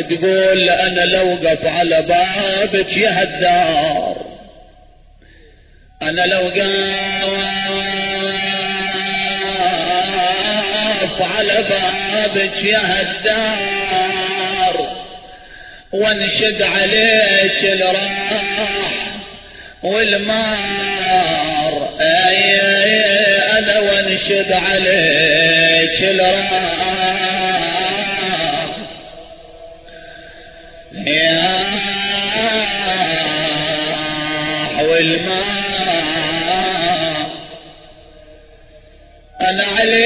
تقول أنا لو قف على بابك يا هالدار أنا لو قف على بابك يا هالدار وانشد عليك الراح والمار. أي أنا وانشد عليك الراح. أنا عليل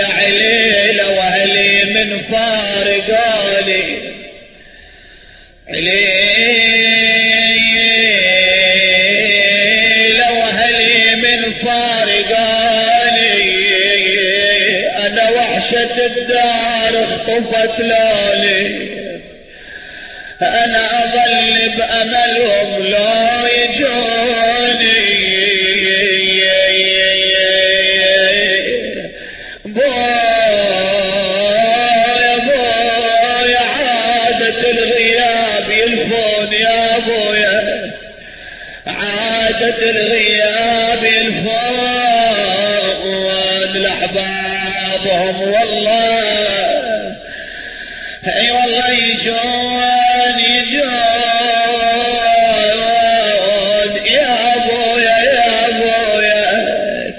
عليل واهلي من من أنا وحشة الدار اخطفت لالي أنا اظل باملهم لا عادة الغياب يلفون لأحبابهم والله أي والله يجون يجون يا أبويا يا أبويا.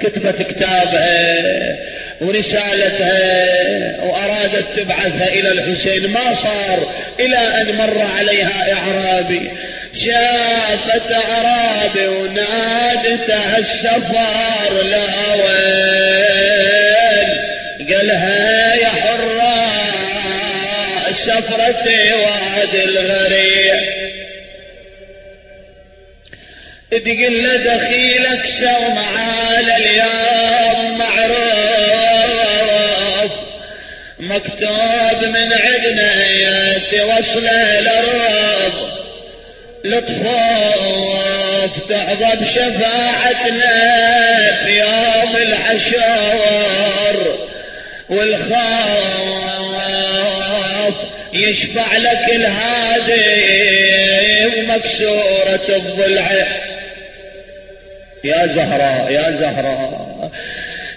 كتبت كتابها ورسالتها وأرادت تبعثها إلى الحسين. ما صار إلى أن مر عليها إعرابي. شافت اعرابي ونادته السفر لا وين قالها يا حرة سفرتي وعد الغريب تقول له دخيلك سو معانا اليوم معروف. مكتوب من عندنا يا توصله للرب لطفوف تحظى بشفاعتنا في يوم الحشر والخوف يشفع لك الهادي مكسورة الضلع. يا زهراء يا زهراء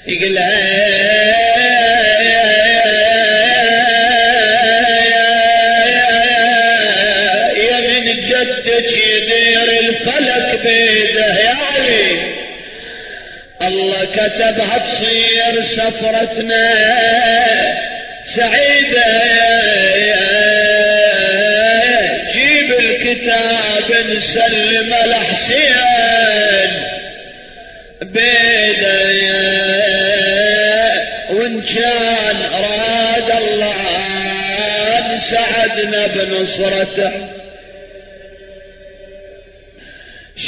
يقول كتبها تصير سفرتنا سعيدة جيب الكتاب نسلم الحسين. بيده وإن كان راد الله سعدنا بنصرته.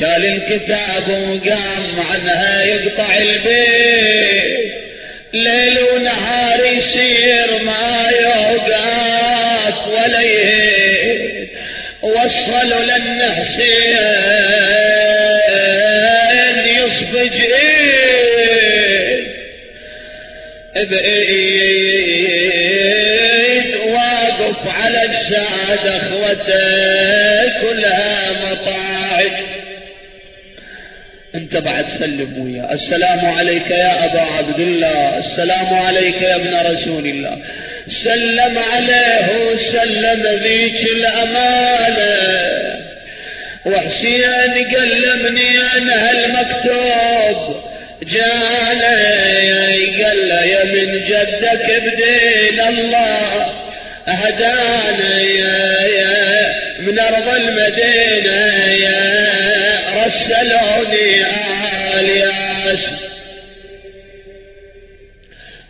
شال الكتاب وقام عنها يقطع البيت. ليل ونهار يسير ما يوقف ولا وصلوا لنا حسين يصفج إيد. بإيد واقف على اجساد أخوته كلها. انت بعد سلم وياه. السلام عليك يا أبا عبد الله. السلام عليك يا ابن رسول الله. سلم عليه وسلم ذيك الأمانة. وحسين كلمني عن هالمكتوب. جانا قال له يا من جدك بدين الله. يا من أرض المدينة.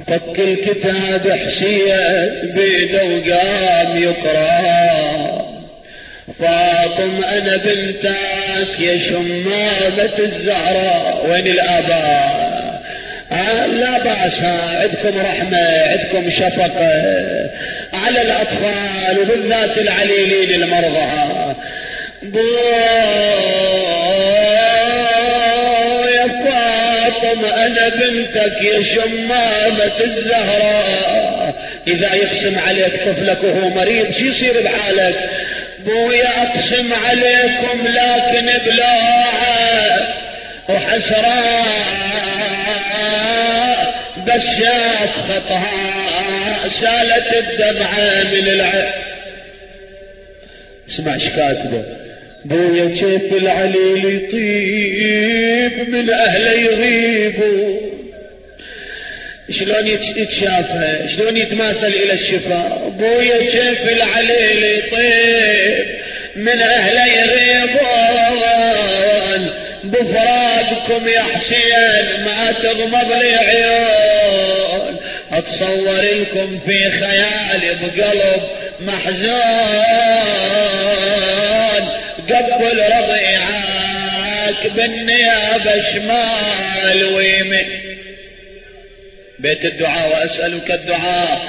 فك الكتاب حسين بيده وقام يقرا. فاطم أنا بنتك يا شمامة الزهراء وين الاباء آه لا بأس عندكم رحمة عندكم شفقة. على الأطفال وبالناس العليلين المرضى. يا يا شمامة الزهراء. إذا يقسم عليك طفلك وهو مريض شو يصير بحالك؟ بويا أقسم عليكم لكن بلاعة وحسرات بس خطها سالت الدمعة من العين. اسمع إيش كاتبة. بويا كيف العليل يطيب من أهله يغيبوا. شلون يتشافى شلون يتماثل إلى الشفاء بويا كيف العليل يطيب من اهله يغيبون بفرادكم يا حسين ما تغمض لي عيون اتصور لكم في خيالي بقلب محزون قبل رضيعك بالنيابة شمال ويمين بيت الدعاء وأسألك الدعاء.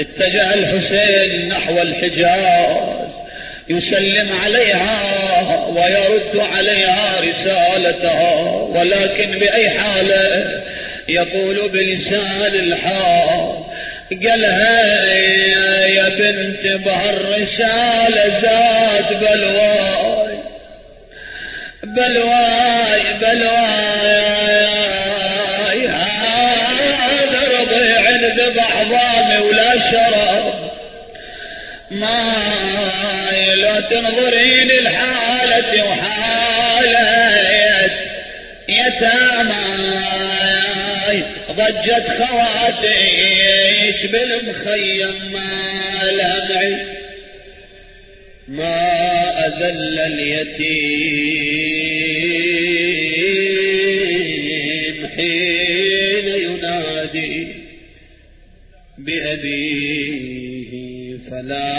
اتجه الحسين نحو الحجاز يسلم عليها ويرد عليها رسالتها ولكن بأي حالة يقول بلسان الحال قالها يا بنت بهالرسالة زاد بلواي بلواي بلواي. ما لا تنظرين الحالة وحالة يتامى ضجت خواتيش بالمخيم ما لمعي. ما أذل اليتيم حين ينادي بأبيه فلا